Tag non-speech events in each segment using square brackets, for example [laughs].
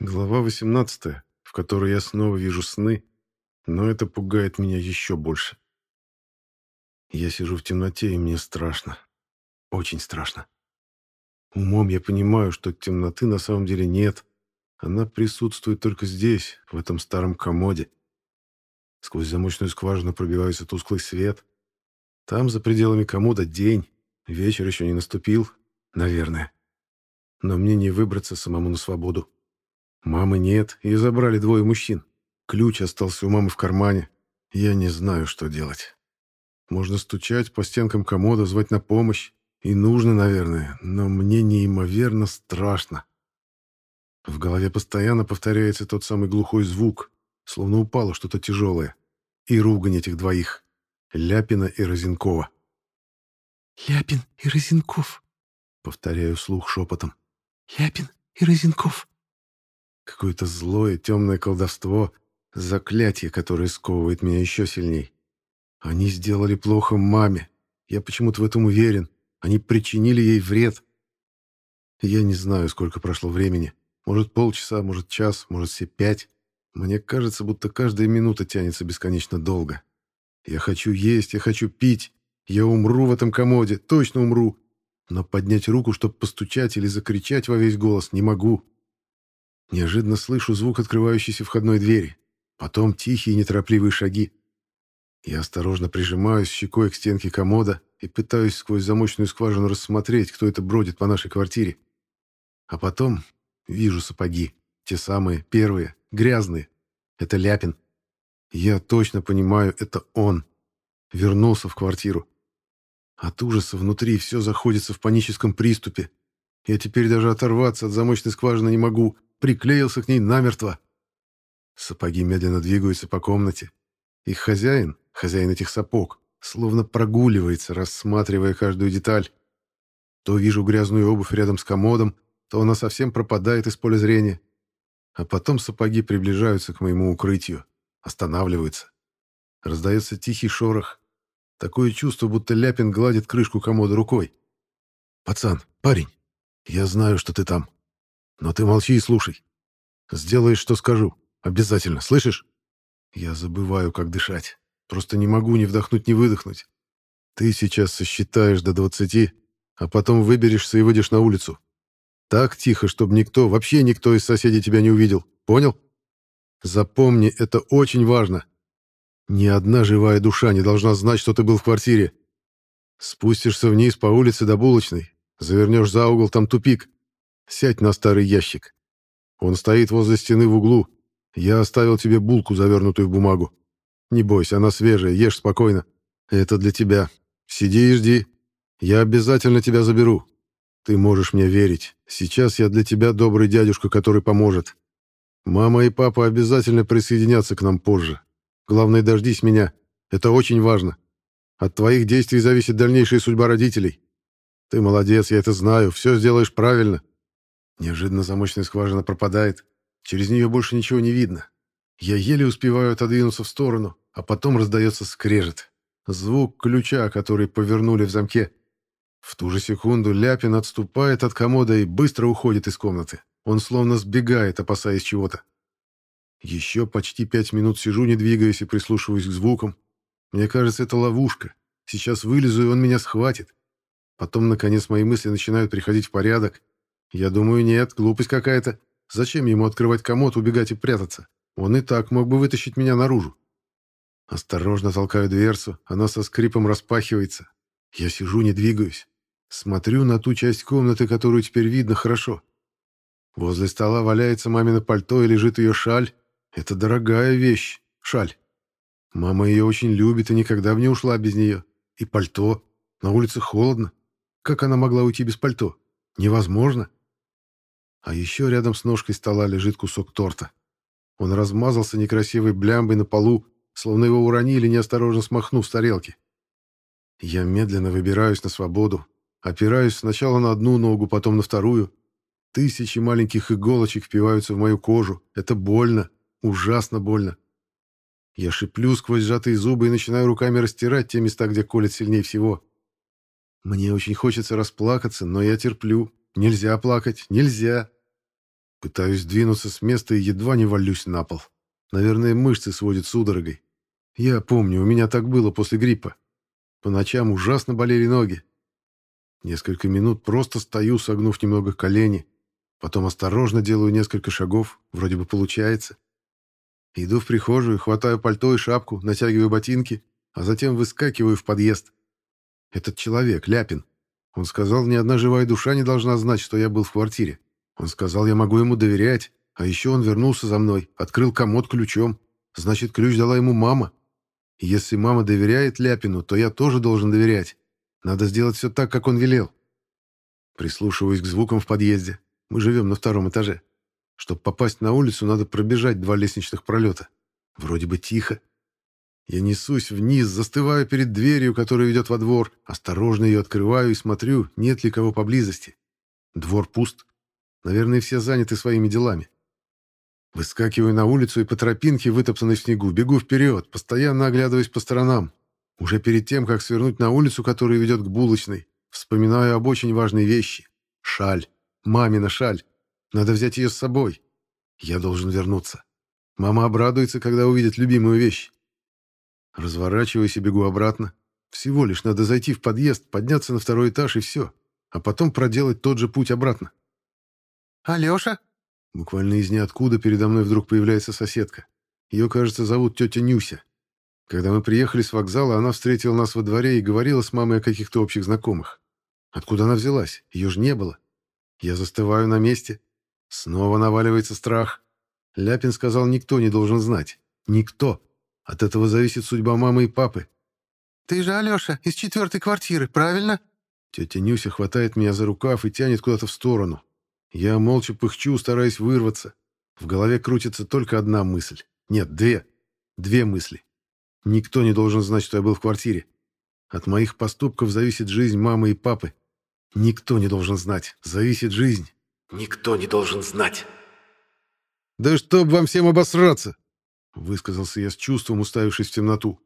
Глава 18, в которой я снова вижу сны, но это пугает меня еще больше. Я сижу в темноте, и мне страшно. Очень страшно. Умом я понимаю, что темноты на самом деле нет. Она присутствует только здесь, в этом старом комоде. Сквозь замочную скважину пробивается тусклый свет. Там, за пределами комода, день. Вечер еще не наступил, наверное. Но мне не выбраться самому на свободу. Мамы нет, ее забрали двое мужчин. Ключ остался у мамы в кармане. Я не знаю, что делать. Можно стучать по стенкам комода, звать на помощь. И нужно, наверное, но мне неимоверно страшно. В голове постоянно повторяется тот самый глухой звук, словно упало что-то тяжелое. И ругань этих двоих. Ляпина и Розенкова. «Ляпин и Розенков», — повторяю вслух шепотом. «Ляпин и Розенков». Какое-то злое темное колдовство, заклятие, которое сковывает меня еще сильней. Они сделали плохо маме. Я почему-то в этом уверен. Они причинили ей вред. Я не знаю, сколько прошло времени. Может, полчаса, может, час, может, все пять. Мне кажется, будто каждая минута тянется бесконечно долго. Я хочу есть, я хочу пить. Я умру в этом комоде, точно умру. Но поднять руку, чтобы постучать или закричать во весь голос, не могу. Неожиданно слышу звук открывающейся входной двери. Потом тихие неторопливые шаги. Я осторожно прижимаюсь щекой к стенке комода и пытаюсь сквозь замочную скважину рассмотреть, кто это бродит по нашей квартире. А потом вижу сапоги. Те самые, первые, грязные. Это Ляпин. Я точно понимаю, это он. Вернулся в квартиру. От ужаса внутри все заходится в паническом приступе. Я теперь даже оторваться от замочной скважины не могу приклеился к ней намертво. Сапоги медленно двигаются по комнате. Их хозяин, хозяин этих сапог, словно прогуливается, рассматривая каждую деталь. То вижу грязную обувь рядом с комодом, то она совсем пропадает из поля зрения. А потом сапоги приближаются к моему укрытию, останавливаются. Раздается тихий шорох. Такое чувство, будто Ляпин гладит крышку комода рукой. «Пацан, парень, я знаю, что ты там. Но ты молчи и слушай. Сделаешь, что скажу. Обязательно, слышишь? Я забываю, как дышать. Просто не могу ни вдохнуть, ни выдохнуть. Ты сейчас сосчитаешь до двадцати, а потом выберешься и выйдешь на улицу. Так тихо, чтобы никто, вообще никто из соседей тебя не увидел. Понял? Запомни, это очень важно. Ни одна живая душа не должна знать, что ты был в квартире. Спустишься вниз по улице до булочной, завернешь за угол, там тупик. Сядь на старый ящик. Он стоит возле стены в углу. Я оставил тебе булку, завернутую в бумагу. Не бойся, она свежая, ешь спокойно. Это для тебя. Сиди и жди. Я обязательно тебя заберу. Ты можешь мне верить. Сейчас я для тебя добрый дядюшка, который поможет. Мама и папа обязательно присоединятся к нам позже. Главное, дождись меня. Это очень важно. От твоих действий зависит дальнейшая судьба родителей. Ты молодец, я это знаю. Все сделаешь правильно. Неожиданно замочная скважина пропадает. Через нее больше ничего не видно. Я еле успеваю отодвинуться в сторону, а потом раздается скрежет. Звук ключа, который повернули в замке. В ту же секунду Ляпин отступает от комода и быстро уходит из комнаты. Он словно сбегает, опасаясь чего-то. Еще почти пять минут сижу, не двигаясь и прислушиваюсь к звукам. Мне кажется, это ловушка. Сейчас вылезу, и он меня схватит. Потом, наконец, мои мысли начинают приходить в порядок, я думаю, нет, глупость какая-то. Зачем ему открывать комод, убегать и прятаться? Он и так мог бы вытащить меня наружу. Осторожно толкаю дверцу, она со скрипом распахивается. Я сижу, не двигаюсь. Смотрю на ту часть комнаты, которую теперь видно хорошо. Возле стола валяется мамино пальто и лежит ее шаль. Это дорогая вещь, шаль. Мама ее очень любит и никогда бы не ушла без нее. И пальто. На улице холодно. Как она могла уйти без пальто? Невозможно. А еще рядом с ножкой стола лежит кусок торта. Он размазался некрасивой блямбой на полу, словно его уронили, неосторожно смахнув с тарелки. Я медленно выбираюсь на свободу, опираюсь сначала на одну ногу, потом на вторую. Тысячи маленьких иголочек впиваются в мою кожу. Это больно, ужасно больно. Я шиплю сквозь сжатые зубы и начинаю руками растирать те места, где колет сильнее всего. Мне очень хочется расплакаться, но я терплю. Нельзя плакать, нельзя. Пытаюсь двинуться с места и едва не валюсь на пол. Наверное, мышцы сводят судорогой. Я помню, у меня так было после гриппа. По ночам ужасно болели ноги. Несколько минут просто стою, согнув немного колени. Потом осторожно делаю несколько шагов, вроде бы получается. Иду в прихожую, хватаю пальто и шапку, натягиваю ботинки, а затем выскакиваю в подъезд. Этот человек, Ляпин. Он сказал, ни одна живая душа не должна знать, что я был в квартире. Он сказал, я могу ему доверять. А еще он вернулся за мной, открыл комод ключом. Значит, ключ дала ему мама. Если мама доверяет Ляпину, то я тоже должен доверять. Надо сделать все так, как он велел. Прислушиваюсь к звукам в подъезде. Мы живем на втором этаже. Чтобы попасть на улицу, надо пробежать два лестничных пролета. Вроде бы тихо. Я несусь вниз, застываю перед дверью, которая ведет во двор, осторожно ее открываю и смотрю, нет ли кого поблизости. Двор пуст. Наверное, все заняты своими делами. Выскакиваю на улицу и по тропинке, вытоптанной в снегу, бегу вперед, постоянно оглядываясь по сторонам. Уже перед тем, как свернуть на улицу, которая ведет к булочной, вспоминаю об очень важной вещи. Шаль. Мамина шаль. Надо взять ее с собой. Я должен вернуться. Мама обрадуется, когда увидит любимую вещь. Разворачиваюсь и бегу обратно. Всего лишь надо зайти в подъезд, подняться на второй этаж и все. А потом проделать тот же путь обратно. «Алеша?» Буквально из ниоткуда передо мной вдруг появляется соседка. Ее, кажется, зовут тетя Нюся. Когда мы приехали с вокзала, она встретила нас во дворе и говорила с мамой о каких-то общих знакомых. Откуда она взялась? Ее же не было. Я застываю на месте. Снова наваливается страх. Ляпин сказал, никто не должен знать. Никто. От этого зависит судьба мамы и папы. «Ты же Алеша из четвертой квартиры, правильно?» Тетя Нюся хватает меня за рукав и тянет куда-то в сторону. Я молча пыхчу, стараясь вырваться. В голове крутится только одна мысль. Нет, две. Две мысли. Никто не должен знать, что я был в квартире. От моих поступков зависит жизнь мамы и папы. Никто не должен знать. Зависит жизнь. Никто не должен знать. «Да чтоб вам всем обосраться!» Высказался я с чувством, уставившись в темноту.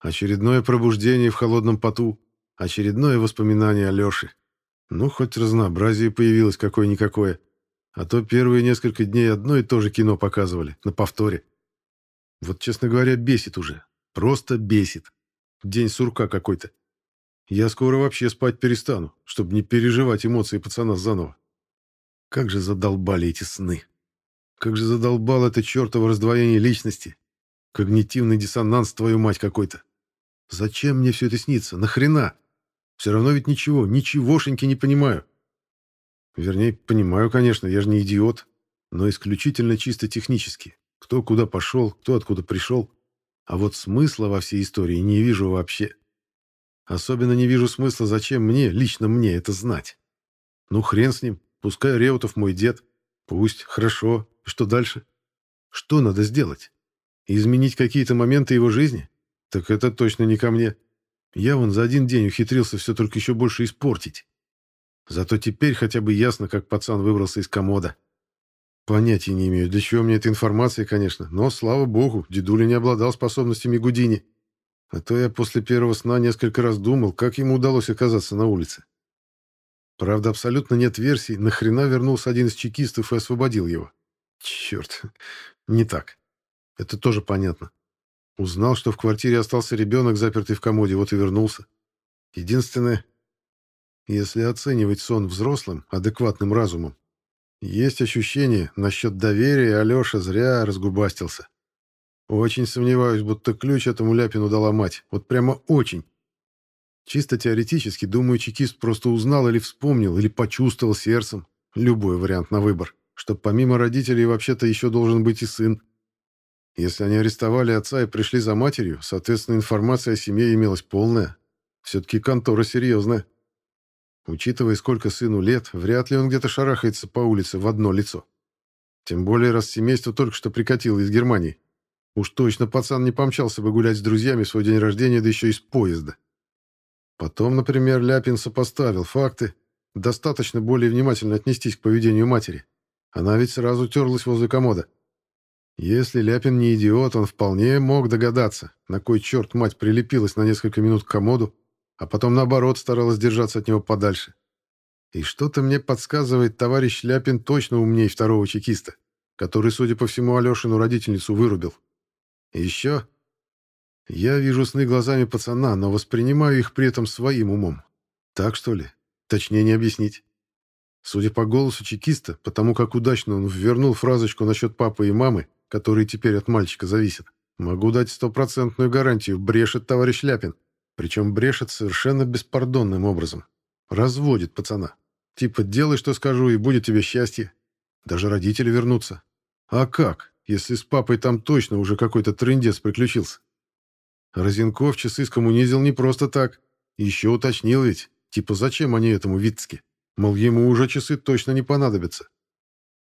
Очередное пробуждение в холодном поту. Очередное воспоминание о Лёше. Ну, хоть разнообразие появилось какое-никакое. А то первые несколько дней одно и то же кино показывали, на повторе. Вот, честно говоря, бесит уже. Просто бесит. День сурка какой-то. Я скоро вообще спать перестану, чтобы не переживать эмоции пацана заново. Как же задолбали эти сны. Как же задолбал это чертово раздвоение личности. Когнитивный диссонанс, твою мать, какой-то. Зачем мне все это снится? Нахрена? Все равно ведь ничего, ничегошеньки не понимаю. Вернее, понимаю, конечно, я же не идиот, но исключительно чисто технически. Кто куда пошел, кто откуда пришел. А вот смысла во всей истории не вижу вообще. Особенно не вижу смысла, зачем мне, лично мне, это знать. Ну, хрен с ним, пускай Реутов мой дед. Пусть, хорошо, и что дальше? Что надо сделать? Изменить какие-то моменты его жизни? Так это точно не ко мне. Я вон за один день ухитрился все только еще больше испортить. Зато теперь хотя бы ясно, как пацан выбрался из комода. Понятия не имею, для чего мне эта информация, конечно, но, слава богу, дедуля не обладал способностями Гудини. А то я после первого сна несколько раз думал, как ему удалось оказаться на улице. Правда, абсолютно нет версий, нахрена вернулся один из чекистов и освободил его. Черт, [laughs] не так. Это тоже понятно. Узнал, что в квартире остался ребенок, запертый в комоде, вот и вернулся. Единственное, если оценивать сон взрослым, адекватным разумом, есть ощущение, насчет доверия Алеша зря разгубастился. Очень сомневаюсь, будто ключ этому Ляпину дала мать. Вот прямо очень. Чисто теоретически, думаю, чекист просто узнал или вспомнил, или почувствовал сердцем. Любой вариант на выбор что помимо родителей вообще-то еще должен быть и сын. Если они арестовали отца и пришли за матерью, соответственно, информация о семье имелась полная. Все-таки контора серьезная. Учитывая, сколько сыну лет, вряд ли он где-то шарахается по улице в одно лицо. Тем более, раз семейство только что прикатило из Германии. Уж точно пацан не помчался бы гулять с друзьями в свой день рождения, да еще из поезда. Потом, например, Ляпин сопоставил факты, достаточно более внимательно отнестись к поведению матери. Она ведь сразу терлась возле комода. Если Ляпин не идиот, он вполне мог догадаться, на кой черт мать прилепилась на несколько минут к комоду, а потом, наоборот, старалась держаться от него подальше. И что-то мне подсказывает, товарищ Ляпин точно умней второго чекиста, который, судя по всему, Алешину родительницу вырубил. Еще... Я вижу сны глазами пацана, но воспринимаю их при этом своим умом. Так что ли? Точнее не объяснить. Судя по голосу чекиста, потому как удачно он ввернул фразочку насчет папы и мамы, которые теперь от мальчика зависят, могу дать стопроцентную гарантию, брешет товарищ Ляпин. Причем брешет совершенно беспардонным образом. Разводит пацана. Типа, делай, что скажу, и будет тебе счастье. Даже родители вернутся. А как, если с папой там точно уже какой-то трындец приключился? Розенков часы скоммунизил не просто так. Еще уточнил ведь, типа, зачем они этому Вицке? Мол, ему уже часы точно не понадобятся.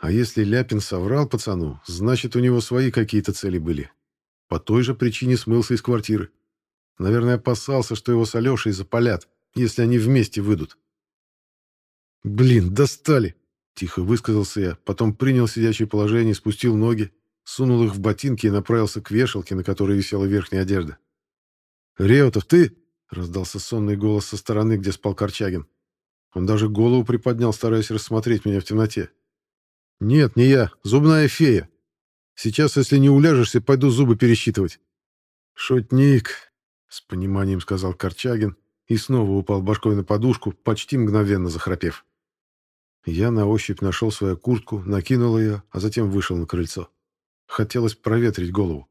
А если Ляпин соврал пацану, значит, у него свои какие-то цели были. По той же причине смылся из квартиры. Наверное, опасался, что его с Алешей запалят, если они вместе выйдут. «Блин, достали!» — тихо высказался я, потом принял сидячее положение, спустил ноги, сунул их в ботинки и направился к вешалке, на которой висела верхняя одежда. «Реутов, ты?» — раздался сонный голос со стороны, где спал Корчагин. Он даже голову приподнял, стараясь рассмотреть меня в темноте. «Нет, не я. Зубная фея. Сейчас, если не уляжешься, пойду зубы пересчитывать». «Шутник», — с пониманием сказал Корчагин и снова упал башкой на подушку, почти мгновенно захрапев. Я на ощупь нашел свою куртку, накинул ее, а затем вышел на крыльцо. Хотелось проветрить голову.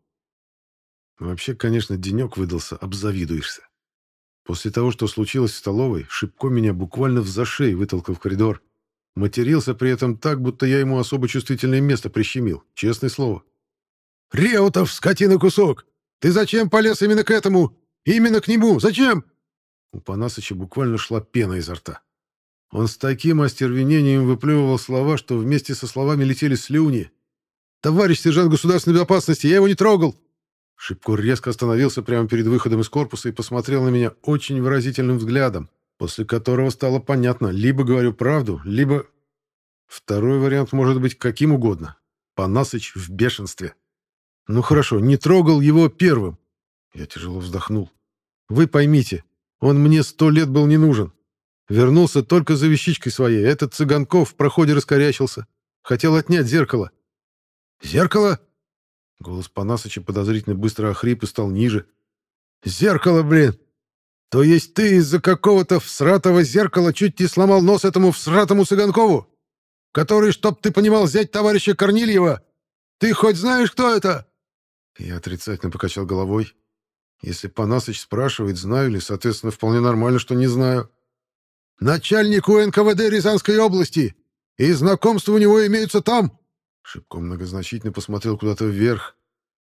Вообще, конечно, денек выдался, обзавидуешься. После того, что случилось в столовой, Шипко меня буквально в зашей вытолкал в коридор. Матерился при этом так, будто я ему особо чувствительное место прищемил, честное слово. «Реутов, скотина кусок! Ты зачем полез именно к этому? Именно к нему? Зачем?» У Панасыча буквально шла пена изо рта. Он с таким остервенением выплевывал слова, что вместе со словами летели слюни. «Товарищ сержант государственной безопасности, я его не трогал!» Шипко резко остановился прямо перед выходом из корпуса и посмотрел на меня очень выразительным взглядом, после которого стало понятно, либо говорю правду, либо... Второй вариант может быть каким угодно. Панасыч в бешенстве. Ну хорошо, не трогал его первым. Я тяжело вздохнул. Вы поймите, он мне сто лет был не нужен. Вернулся только за вещичкой своей. Этот Цыганков в проходе раскорячился. Хотел отнять зеркало. «Зеркало?» Голос Панасыча подозрительно быстро охрип и стал ниже. «Зеркало, блин! То есть ты из-за какого-то всратого зеркала чуть не сломал нос этому всратому Цыганкову? Который, чтоб ты понимал, взять товарища Корнильева? Ты хоть знаешь, кто это?» Я отрицательно покачал головой. Если Панасыч спрашивает, знаю ли, соответственно, вполне нормально, что не знаю. «Начальнику НКВД Рязанской области! И знакомства у него имеются там!» Шибко многозначительно посмотрел куда-то вверх,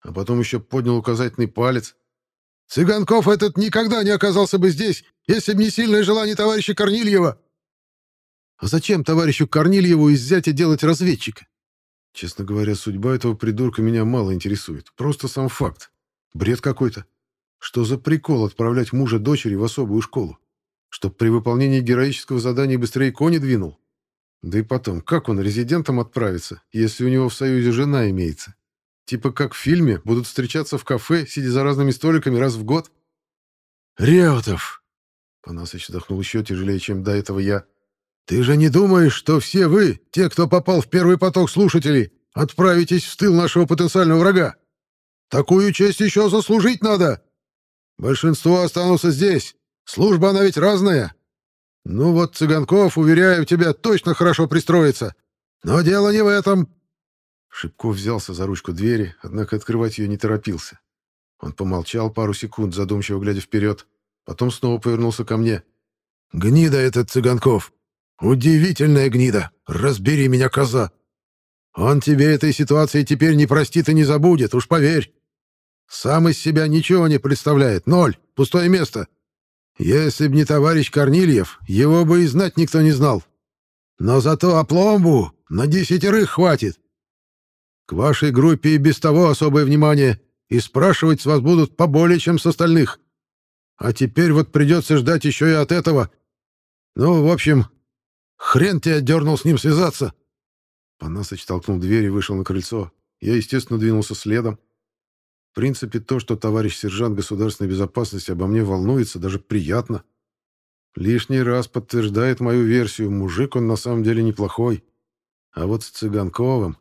а потом еще поднял указательный палец. «Цыганков этот никогда не оказался бы здесь, если бы не сильное желание товарища Корнильева!» «А зачем товарищу Корнильеву из зятя делать разведчика?» Честно говоря, судьба этого придурка меня мало интересует. Просто сам факт. Бред какой-то. Что за прикол отправлять мужа дочери в особую школу? Чтоб при выполнении героического задания быстрее кони двинул? Да и потом, как он резидентом отправится, если у него в Союзе жена имеется? Типа как в фильме, будут встречаться в кафе, сидя за разными столиками раз в год? «Реутов!» Панасыч вздохнул еще тяжелее, чем до этого я. «Ты же не думаешь, что все вы, те, кто попал в первый поток слушателей, отправитесь в тыл нашего потенциального врага? Такую честь еще заслужить надо!» Большинство останутся здесь. Служба она ведь разная. Ну вот Цыганков, уверяю тебя, точно хорошо пристроится. Но дело не в этом. Шипков взялся за ручку двери, однако открывать ее не торопился. Он помолчал пару секунд, задумчиво глядя вперед, потом снова повернулся ко мне. «Гнида этот Цыганков! Удивительная гнида! Разбери меня, коза! Он тебе этой ситуации теперь не простит и не забудет, уж поверь!» Сам из себя ничего не представляет. Ноль. Пустое место. Если б не товарищ Корнильев, его бы и знать никто не знал. Но зато опломбу на десятерых хватит. К вашей группе и без того особое внимание, и спрашивать с вас будут поболее, чем с остальных. А теперь вот придется ждать еще и от этого. Ну, в общем, хрен тебя дернул с ним связаться. Панасыч толкнул дверь и вышел на крыльцо. Я, естественно, двинулся следом. В принципе, то, что товарищ сержант государственной безопасности обо мне волнуется, даже приятно. Лишний раз подтверждает мою версию, мужик он на самом деле неплохой. А вот с Цыганковым...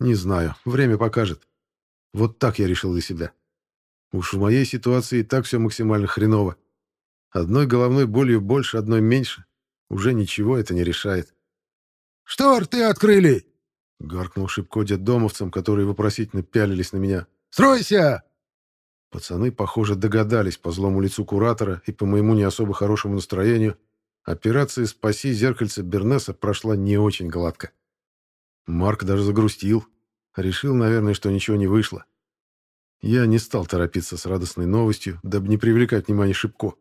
Не знаю, время покажет. Вот так я решил для себя. Уж в моей ситуации и так все максимально хреново. Одной головной болью больше, одной меньше. Уже ничего это не решает. «Что рты открыли?» — гаркнул Шипко домовцам, которые вопросительно пялились на меня. «Стройся!» Пацаны, похоже, догадались по злому лицу куратора и по моему не особо хорошему настроению. Операция «Спаси зеркальце Бернеса» прошла не очень гладко. Марк даже загрустил. Решил, наверное, что ничего не вышло. Я не стал торопиться с радостной новостью, дабы не привлекать внимание Шипко.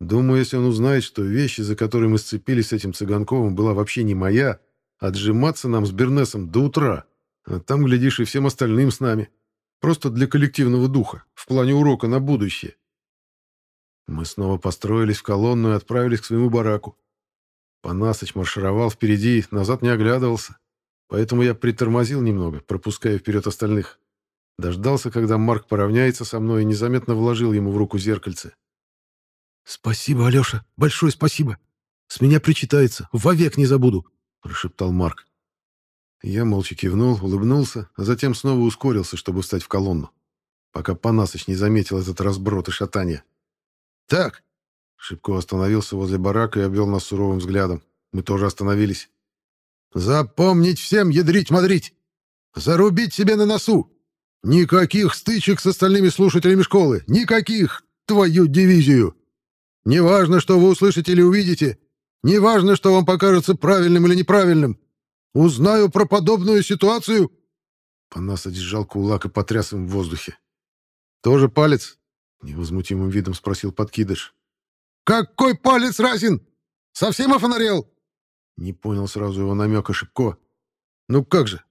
Думаю, если он узнает, что вещи, за которые мы сцепились с этим Цыганковым, была вообще не моя, отжиматься нам с Бернесом до утра. А там, глядишь, и всем остальным с нами. Просто для коллективного духа, в плане урока на будущее. Мы снова построились в колонну и отправились к своему бараку. Панасыч маршировал впереди, назад не оглядывался. Поэтому я притормозил немного, пропуская вперед остальных. Дождался, когда Марк поравняется со мной и незаметно вложил ему в руку зеркальце. «Спасибо, Алеша, большое спасибо. С меня причитается, вовек не забуду», — прошептал Марк. Я молча кивнул, улыбнулся, а затем снова ускорился, чтобы встать в колонну, пока Панасыч не заметил этот разброд и шатание. «Так!» — Шибко остановился возле барака и обвел нас суровым взглядом. Мы тоже остановились. «Запомнить всем ядрить-мадрить! Зарубить себе на носу! Никаких стычек с остальными слушателями школы! Никаких! Твою дивизию!» Неважно, что вы услышите или увидите. Неважно, что вам покажется правильным или неправильным. Узнаю про подобную ситуацию...» Панасыч сжал кулак и потряс им в воздухе. «Тоже палец?» — невозмутимым видом спросил подкидыш. «Какой палец, Разин? Совсем офонарел?» Не понял сразу его намека Шипко. «Ну как же?»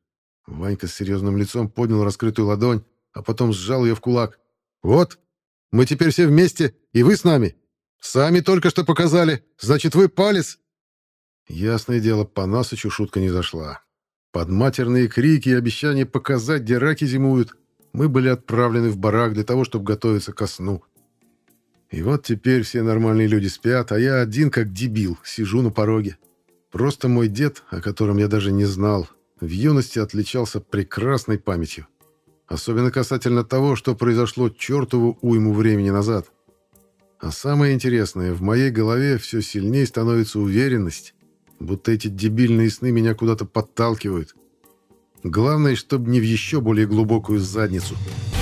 Ванька с серьезным лицом поднял раскрытую ладонь, а потом сжал ее в кулак. «Вот, мы теперь все вместе, и вы с нами. Сами только что показали. Значит, вы палец?» Ясное дело, по Насычу шутка не зашла. Под матерные крики и обещания показать, где раки зимуют, мы были отправлены в барак для того, чтобы готовиться ко сну. И вот теперь все нормальные люди спят, а я один, как дебил, сижу на пороге. Просто мой дед, о котором я даже не знал, в юности отличался прекрасной памятью. Особенно касательно того, что произошло чертову уйму времени назад. А самое интересное, в моей голове все сильнее становится уверенность, будто эти дебильные сны меня куда-то подталкивают. Главное, чтобы не в еще более глубокую задницу –